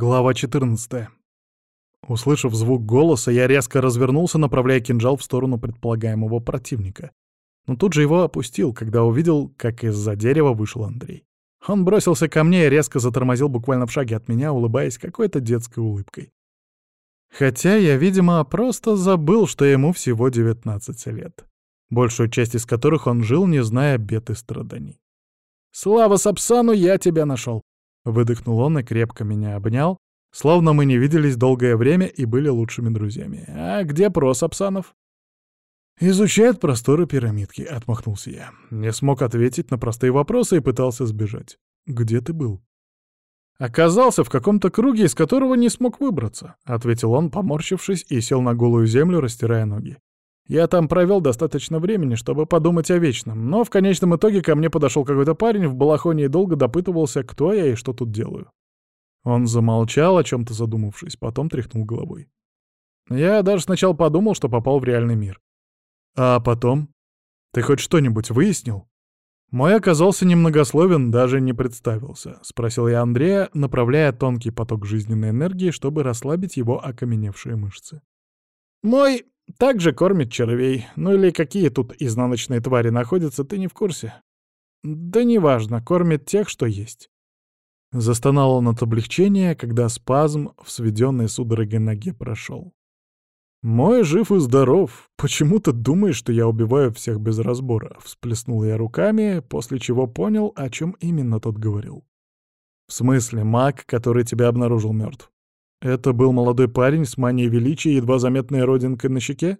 Глава 14. Услышав звук голоса, я резко развернулся, направляя кинжал в сторону предполагаемого противника. Но тут же его опустил, когда увидел, как из-за дерева вышел Андрей. Он бросился ко мне и резко затормозил буквально в шаге от меня, улыбаясь какой-то детской улыбкой. Хотя я, видимо, просто забыл, что ему всего 19 лет, большую часть из которых он жил, не зная бед и страданий. «Слава Сапсану, я тебя нашел!» Выдохнул он и крепко меня обнял, словно мы не виделись долгое время и были лучшими друзьями. «А где Прос Апсанов?» «Изучает просторы пирамидки», — отмахнулся я. Не смог ответить на простые вопросы и пытался сбежать. «Где ты был?» «Оказался в каком-то круге, из которого не смог выбраться», — ответил он, поморщившись, и сел на голую землю, растирая ноги. Я там провел достаточно времени, чтобы подумать о вечном, но в конечном итоге ко мне подошел какой-то парень в балахоне и долго допытывался, кто я и что тут делаю. Он замолчал, о чем-то задумавшись, потом тряхнул головой. Я даже сначала подумал, что попал в реальный мир. А потом? Ты хоть что-нибудь выяснил? Мой оказался немногословен, даже не представился, спросил я Андрея, направляя тонкий поток жизненной энергии, чтобы расслабить его окаменевшие мышцы. Мой также кормит червей. Ну или какие тут изнаночные твари находятся, ты не в курсе? Да неважно, кормит тех, что есть. Застонал он от облегчения, когда спазм в сведенной судорогой ноге прошел. «Мой жив и здоров. Почему ты думаешь, что я убиваю всех без разбора?» Всплеснул я руками, после чего понял, о чем именно тот говорил. «В смысле, маг, который тебя обнаружил мертв? Это был молодой парень с манией величия и едва заметной родинкой на щеке?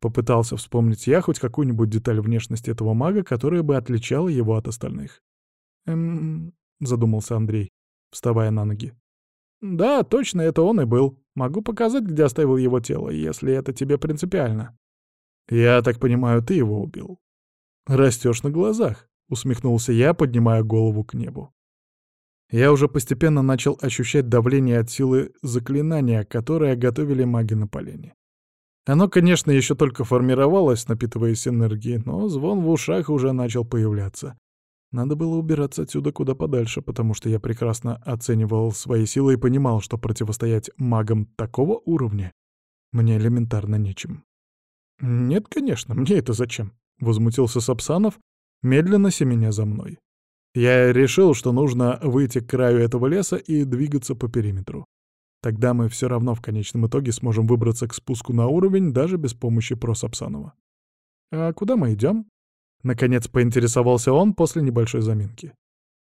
Попытался вспомнить я хоть какую-нибудь деталь внешности этого мага, которая бы отличала его от остальных. «Эм...» — задумался Андрей, вставая на ноги. «Да, точно, это он и был. Могу показать, где оставил его тело, если это тебе принципиально». «Я так понимаю, ты его убил?» «Растешь на глазах», — усмехнулся я, поднимая голову к небу. Я уже постепенно начал ощущать давление от силы заклинания, которое готовили маги на полене. Оно, конечно, еще только формировалось, напитываясь энергией, но звон в ушах уже начал появляться. Надо было убираться отсюда куда подальше, потому что я прекрасно оценивал свои силы и понимал, что противостоять магам такого уровня мне элементарно нечем. «Нет, конечно, мне это зачем?» — возмутился Сапсанов, медленно семеня за мной. Я решил, что нужно выйти к краю этого леса и двигаться по периметру. Тогда мы все равно в конечном итоге сможем выбраться к спуску на уровень даже без помощи Просапсанова. «А куда мы идем? Наконец поинтересовался он после небольшой заминки.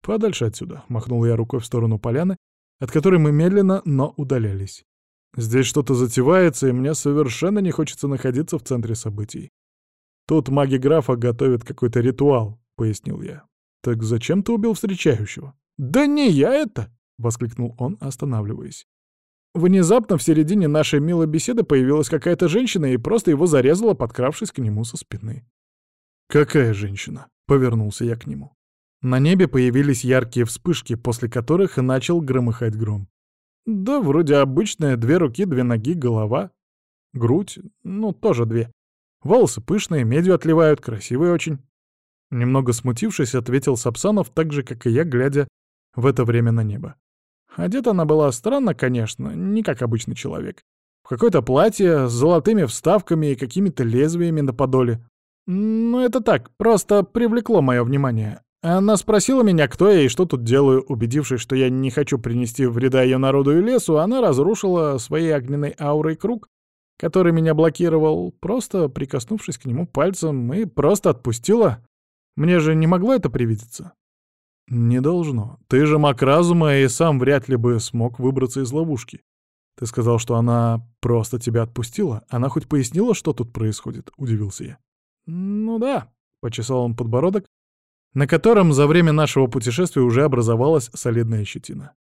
«Подальше отсюда», — махнул я рукой в сторону поляны, от которой мы медленно, но удалялись. «Здесь что-то затевается, и мне совершенно не хочется находиться в центре событий. Тут маги графа готовят какой-то ритуал», — пояснил я. «Так зачем ты убил встречающего?» «Да не я это!» — воскликнул он, останавливаясь. Внезапно в середине нашей милой беседы появилась какая-то женщина и просто его зарезала, подкравшись к нему со спины. «Какая женщина?» — повернулся я к нему. На небе появились яркие вспышки, после которых начал громыхать гром. Да, вроде обычная, две руки, две ноги, голова, грудь, ну, тоже две. Волосы пышные, медью отливают, красивые очень. Немного смутившись, ответил Сапсанов так же, как и я, глядя в это время на небо. Одета она была странно, конечно, не как обычный человек. В какое-то платье с золотыми вставками и какими-то лезвиями на подоле. Ну, это так, просто привлекло мое внимание. Она спросила меня, кто я и что тут делаю. Убедившись, что я не хочу принести вреда ее народу и лесу, она разрушила своей огненной аурой круг, который меня блокировал, просто прикоснувшись к нему пальцем и просто отпустила. Мне же не могло это привидеться? Не должно. Ты же маг разума и сам вряд ли бы смог выбраться из ловушки. Ты сказал, что она просто тебя отпустила. Она хоть пояснила, что тут происходит? Удивился я. Ну да, почесал он подбородок, на котором за время нашего путешествия уже образовалась солидная щетина.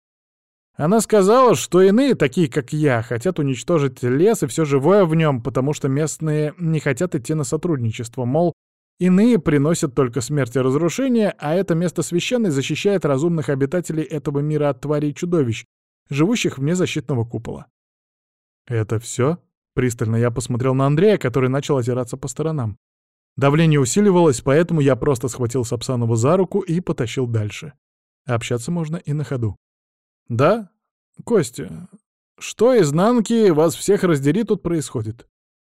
Она сказала, что иные, такие как я, хотят уничтожить лес и все живое в нем, потому что местные не хотят идти на сотрудничество, мол, Иные приносят только смерть и разрушение, а это место священное защищает разумных обитателей этого мира от тварей и чудовищ, живущих вне защитного купола. «Это все?» — пристально я посмотрел на Андрея, который начал озираться по сторонам. Давление усиливалось, поэтому я просто схватил Сапсанова за руку и потащил дальше. Общаться можно и на ходу. «Да? «Костя, что изнанки вас всех раздери тут происходит?»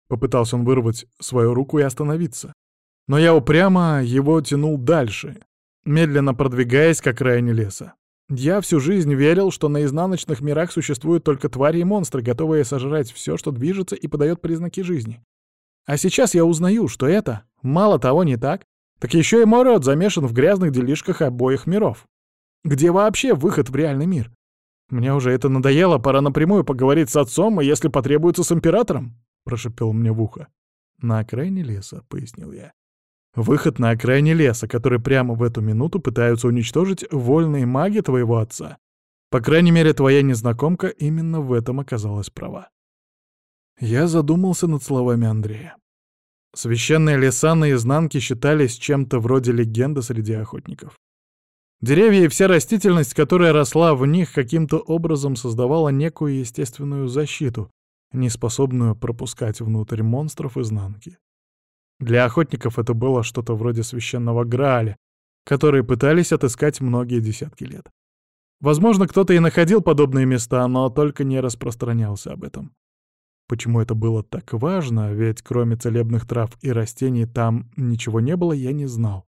Попытался он вырвать свою руку и остановиться. Но я упрямо его тянул дальше, медленно продвигаясь к окраине леса. Я всю жизнь верил, что на изнаночных мирах существуют только твари и монстры, готовые сожрать все, что движется и подает признаки жизни. А сейчас я узнаю, что это, мало того, не так, так еще и мой род замешан в грязных делишках обоих миров. Где вообще выход в реальный мир? Мне уже это надоело, пора напрямую поговорить с отцом, и если потребуется с императором, — прошепел мне в ухо. На окраине леса, — пояснил я. Выход на окраине леса, который прямо в эту минуту пытаются уничтожить вольные маги твоего отца. По крайней мере, твоя незнакомка именно в этом оказалась права. Я задумался над словами Андрея. Священные леса наизнанке считались чем-то вроде легенды среди охотников. Деревья и вся растительность, которая росла в них, каким-то образом создавала некую естественную защиту, неспособную пропускать внутрь монстров изнанки. Для охотников это было что-то вроде священного Грааля, который пытались отыскать многие десятки лет. Возможно, кто-то и находил подобные места, но только не распространялся об этом. Почему это было так важно, ведь кроме целебных трав и растений там ничего не было, я не знал.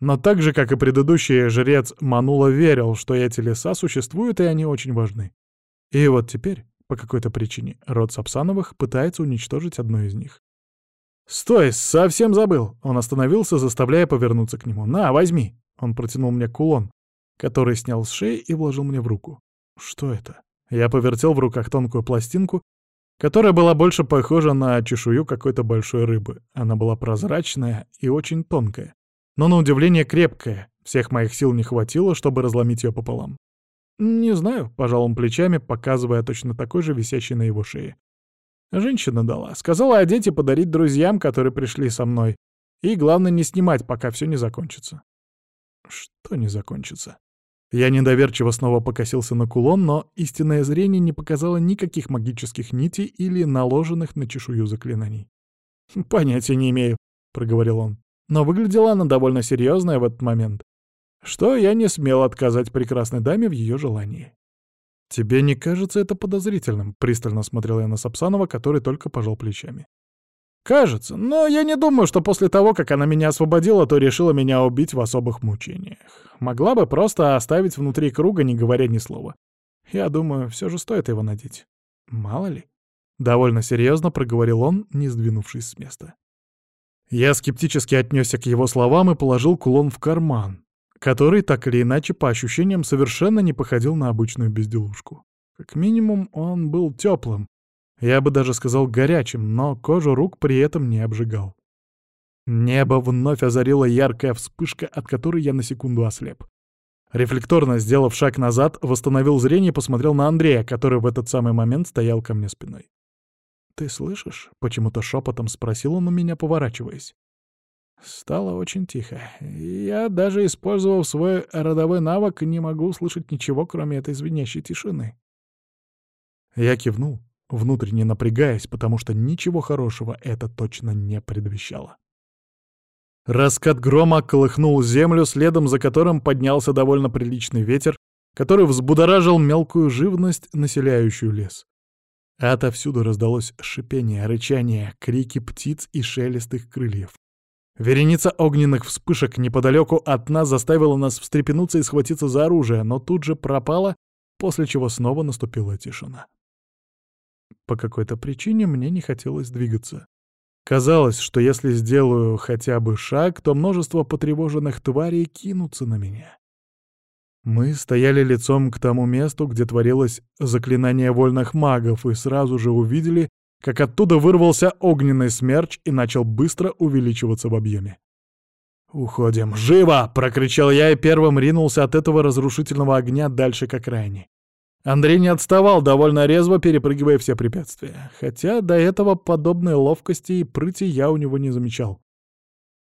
Но так же, как и предыдущий жрец Манула верил, что эти леса существуют и они очень важны. И вот теперь, по какой-то причине, род Сапсановых пытается уничтожить одну из них. «Стой, совсем забыл!» Он остановился, заставляя повернуться к нему. «На, возьми!» Он протянул мне кулон, который снял с шеи и вложил мне в руку. «Что это?» Я повертел в руках тонкую пластинку, которая была больше похожа на чешую какой-то большой рыбы. Она была прозрачная и очень тонкая, но на удивление крепкая. Всех моих сил не хватило, чтобы разломить ее пополам. «Не знаю», — пожал он плечами, показывая точно такой же висящий на его шее. Женщина дала. Сказала одеть и подарить друзьям, которые пришли со мной. И главное не снимать, пока все не закончится. Что не закончится? Я недоверчиво снова покосился на кулон, но истинное зрение не показало никаких магических нитей или наложенных на чешую заклинаний. «Понятия не имею», — проговорил он. Но выглядела она довольно серьезная в этот момент, что я не смел отказать прекрасной даме в ее желании. «Тебе не кажется это подозрительным?» — пристально смотрел я на Сапсанова, который только пожал плечами. «Кажется, но я не думаю, что после того, как она меня освободила, то решила меня убить в особых мучениях. Могла бы просто оставить внутри круга, не говоря ни слова. Я думаю, все же стоит его надеть. Мало ли». Довольно серьезно проговорил он, не сдвинувшись с места. Я скептически отнесся к его словам и положил кулон в карман, который, так или иначе, по ощущениям, совершенно не походил на обычную безделушку. Как минимум, он был теплым. Я бы даже сказал горячим, но кожу рук при этом не обжигал. Небо вновь озарила яркая вспышка, от которой я на секунду ослеп. Рефлекторно сделав шаг назад, восстановил зрение и посмотрел на Андрея, который в этот самый момент стоял ко мне спиной. «Ты слышишь?» — почему-то шепотом спросил он у меня, поворачиваясь. Стало очень тихо. Я, даже использовав свой родовой навык, не могу услышать ничего, кроме этой звенящей тишины. Я кивнул, внутренне напрягаясь, потому что ничего хорошего это точно не предвещало. Раскат грома колыхнул землю, следом за которым поднялся довольно приличный ветер, который взбудоражил мелкую живность, населяющую лес. Отовсюду раздалось шипение, рычание, крики птиц и шелест их крыльев. Вереница огненных вспышек неподалеку от нас заставила нас встрепенуться и схватиться за оружие, но тут же пропала, после чего снова наступила тишина. По какой-то причине мне не хотелось двигаться. Казалось, что если сделаю хотя бы шаг, то множество потревоженных тварей кинутся на меня. Мы стояли лицом к тому месту, где творилось заклинание вольных магов, и сразу же увидели, как оттуда вырвался огненный смерч и начал быстро увеличиваться в объеме. «Уходим! Живо!» — прокричал я и первым ринулся от этого разрушительного огня дальше к окраине. Андрей не отставал, довольно резво перепрыгивая все препятствия, хотя до этого подобной ловкости и прыти я у него не замечал.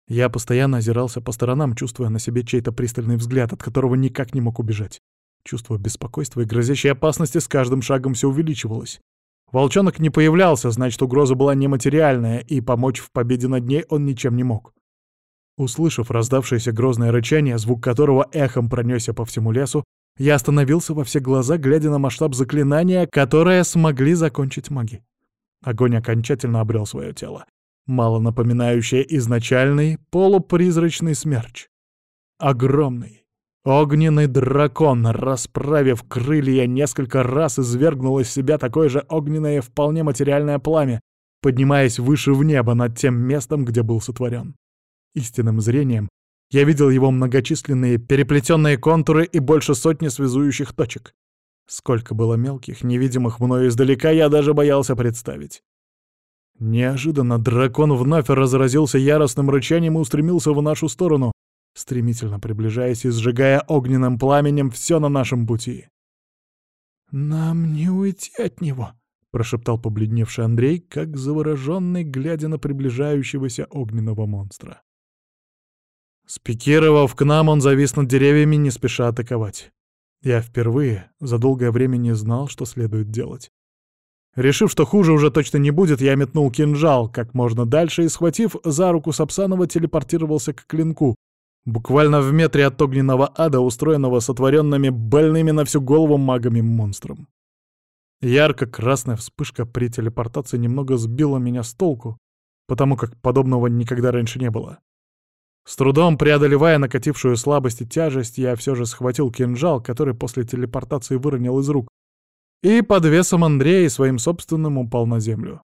Я постоянно озирался по сторонам, чувствуя на себе чей-то пристальный взгляд, от которого никак не мог убежать. Чувство беспокойства и грозящей опасности с каждым шагом все увеличивалось. Волчонок не появлялся, значит, угроза была нематериальная, и помочь в победе над ней он ничем не мог. Услышав раздавшееся грозное рычание, звук которого эхом пронесся по всему лесу, Я остановился во все глаза, глядя на масштаб заклинания, которое смогли закончить маги. Огонь окончательно обрел свое тело, мало напоминающее изначальный полупризрачный смерч. Огромный, огненный дракон, расправив крылья, несколько раз извергнул из себя такое же огненное вполне материальное пламя, поднимаясь выше в небо над тем местом, где был сотворен. Истинным зрением я видел его многочисленные переплетенные контуры и больше сотни связующих точек. Сколько было мелких, невидимых мною издалека, я даже боялся представить. Неожиданно дракон вновь разразился яростным рычанием и устремился в нашу сторону, стремительно приближаясь и сжигая огненным пламенем все на нашем пути. «Нам не уйти от него», — прошептал побледневший Андрей, как завороженный, глядя на приближающегося огненного монстра. Спикировав к нам, он завис над деревьями, не спеша атаковать. Я впервые за долгое время не знал, что следует делать. Решив, что хуже уже точно не будет, я метнул кинжал как можно дальше и, схватив за руку Сапсанова, телепортировался к клинку, буквально в метре от огненного ада, устроенного сотворенными больными на всю голову магами монстром. Ярко-красная вспышка при телепортации немного сбила меня с толку, потому как подобного никогда раньше не было. С трудом преодолевая накатившую слабость и тяжесть, я все же схватил кинжал, который после телепортации выронил из рук, и под весом Андрея своим собственным упал на землю.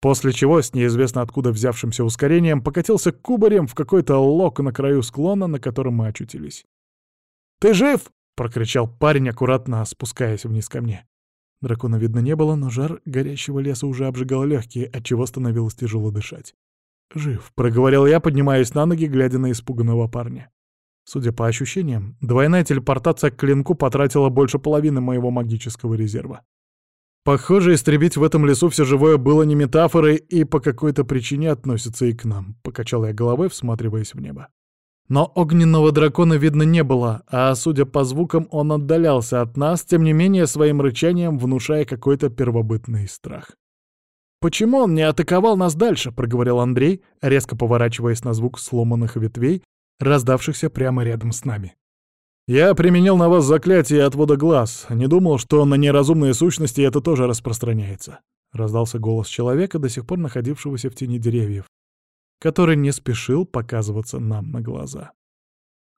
После чего, с неизвестно откуда взявшимся ускорением, покатился кубарем в какой-то лог на краю склона, на котором мы очутились. «Ты жив?» — прокричал парень, аккуратно спускаясь вниз ко мне. Дракона видно не было, но жар горящего леса уже обжигал легкие, отчего становилось тяжело дышать. «Жив», — проговорил я, поднимаясь на ноги, глядя на испуганного парня. Судя по ощущениям, двойная телепортация к клинку потратила больше половины моего магического резерва. Похоже, истребить в этом лесу все живое было не метафорой и по какой-то причине относится и к нам, — покачал я головой, всматриваясь в небо. Но огненного дракона видно не было, а, судя по звукам, он отдалялся от нас, тем не менее своим рычанием внушая какой-то первобытный страх. «Почему он не атаковал нас дальше?» — проговорил Андрей, резко поворачиваясь на звук сломанных ветвей, раздавшихся прямо рядом с нами. «Я применил на вас заклятие отвода глаз. Не думал, что на неразумные сущности это тоже распространяется», — раздался голос человека, до сих пор находившегося в тени деревьев, который не спешил показываться нам на глаза.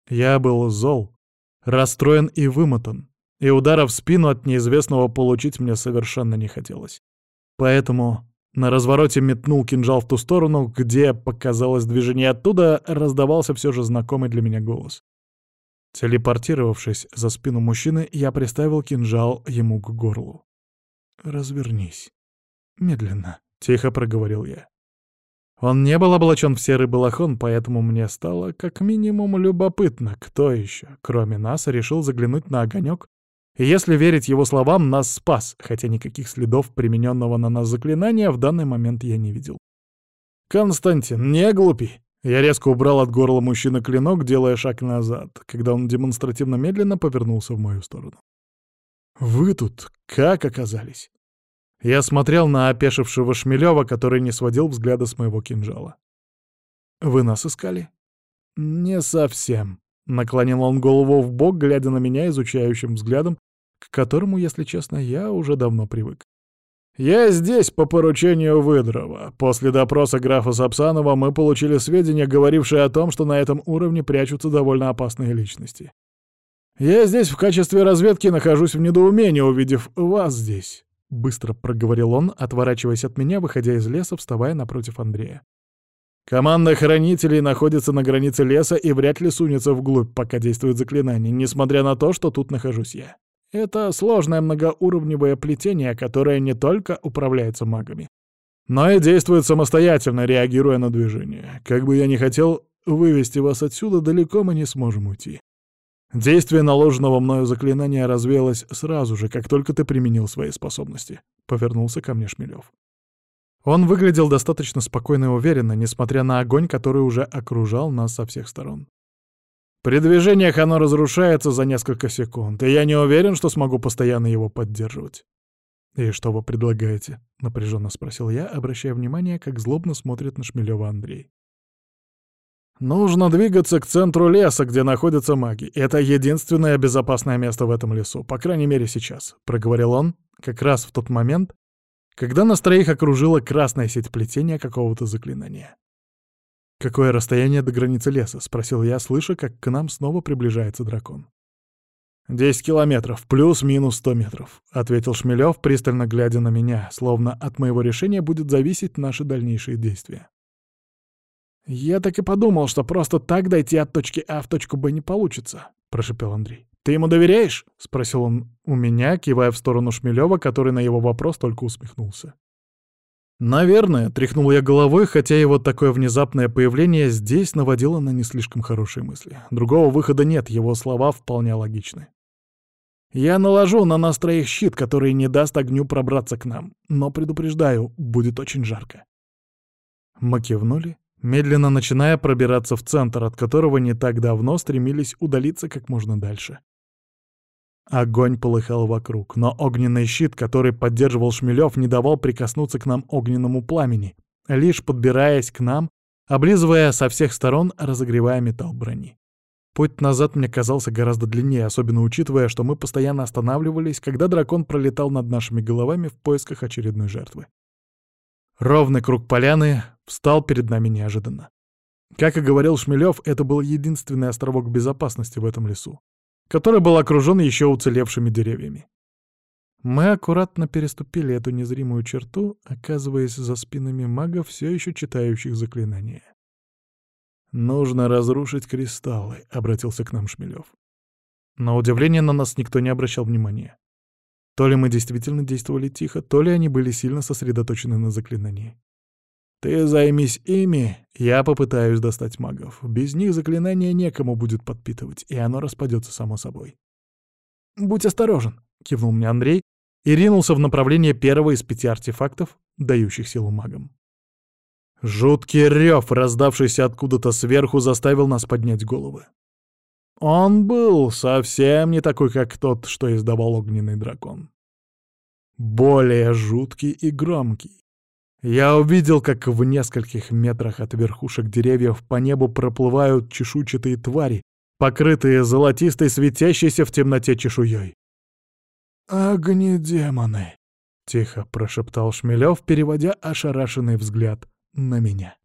Я был зол, расстроен и вымотан, и удара в спину от неизвестного получить мне совершенно не хотелось. Поэтому на развороте метнул кинжал в ту сторону, где показалось движение оттуда, раздавался все же знакомый для меня голос. Телепортировавшись за спину мужчины, я приставил кинжал ему к горлу. «Развернись. Медленно», — тихо проговорил я. Он не был облачен в серый балахон, поэтому мне стало как минимум любопытно, кто еще, кроме нас, решил заглянуть на огонек и если верить его словам, нас спас, хотя никаких следов примененного на нас заклинания в данный момент я не видел. «Константин, не глупи!» Я резко убрал от горла мужчины клинок, делая шаг назад, когда он демонстративно медленно повернулся в мою сторону. «Вы тут как оказались?» Я смотрел на опешившего Шмелева, который не сводил взгляда с моего кинжала. «Вы нас искали?» «Не совсем», Наклонил он голову в бок, глядя на меня изучающим взглядом, к которому, если честно, я уже давно привык. «Я здесь по поручению Выдрова. После допроса графа Сапсанова мы получили сведения, говорившие о том, что на этом уровне прячутся довольно опасные личности. Я здесь в качестве разведки нахожусь в недоумении, увидев вас здесь», — быстро проговорил он, отворачиваясь от меня, выходя из леса, вставая напротив Андрея. Команда хранителей находится на границе леса и вряд ли сунется вглубь, пока действует заклинание, несмотря на то, что тут нахожусь я. Это сложное многоуровневое плетение, которое не только управляется магами, но и действует самостоятельно, реагируя на движение. Как бы я ни хотел вывести вас отсюда, далеко мы не сможем уйти. Действие наложенного мною заклинания развеялось сразу же, как только ты применил свои способности. Повернулся ко мне Шмелев. Он выглядел достаточно спокойно и уверенно, несмотря на огонь, который уже окружал нас со всех сторон. При движениях оно разрушается за несколько секунд, и я не уверен, что смогу постоянно его поддерживать. «И что вы предлагаете?» — напряженно спросил я, обращая внимание, как злобно смотрит на Шмелева Андрей. «Нужно двигаться к центру леса, где находятся маги. Это единственное безопасное место в этом лесу, по крайней мере сейчас», — проговорил он, как раз в тот момент, когда нас троих окружила красная сеть плетения какого-то заклинания. «Какое расстояние до границы леса?» — спросил я, слыша, как к нам снова приближается дракон. «Десять километров, плюс-минус сто метров», — ответил Шмелев, пристально глядя на меня, словно от моего решения будет зависеть наши дальнейшие действия. «Я так и подумал, что просто так дойти от точки А в точку Б не получится», — прошепел Андрей. «Ты ему доверяешь?» — спросил он у меня, кивая в сторону Шмелева, который на его вопрос только усмехнулся. «Наверное», — тряхнул я головой, хотя его такое внезапное появление здесь наводило на не слишком хорошие мысли. Другого выхода нет, его слова вполне логичны. «Я наложу на нас троих щит, который не даст огню пробраться к нам, но предупреждаю, будет очень жарко». Мы кивнули медленно начиная пробираться в центр, от которого не так давно стремились удалиться как можно дальше. Огонь полыхал вокруг, но огненный щит, который поддерживал Шмелев, не давал прикоснуться к нам огненному пламени, лишь подбираясь к нам, облизывая со всех сторон, разогревая металл брони. Путь назад мне казался гораздо длиннее, особенно учитывая, что мы постоянно останавливались, когда дракон пролетал над нашими головами в поисках очередной жертвы. Ровный круг поляны встал перед нами неожиданно. Как и говорил Шмелев, это был единственный островок безопасности в этом лесу, который был окружен еще уцелевшими деревьями. Мы аккуратно переступили эту незримую черту, оказываясь за спинами магов, все еще читающих заклинания. «Нужно разрушить кристаллы», — обратился к нам Шмелев. На удивление на нас никто не обращал внимания. То ли мы действительно действовали тихо, то ли они были сильно сосредоточены на заклинании. «Ты займись ими, я попытаюсь достать магов. Без них заклинание некому будет подпитывать, и оно распадется само собой». «Будь осторожен», — кивнул мне Андрей и ринулся в направлении первого из пяти артефактов, дающих силу магам. Жуткий рев, раздавшийся откуда-то сверху, заставил нас поднять головы. Он был совсем не такой, как тот, что издавал огненный дракон. Более жуткий и громкий. Я увидел, как в нескольких метрах от верхушек деревьев по небу проплывают чешуйчатые твари, покрытые золотистой светящейся в темноте чешуей. «Огнедемоны!» — тихо прошептал Шмелев, переводя ошарашенный взгляд на меня.